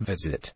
Visit.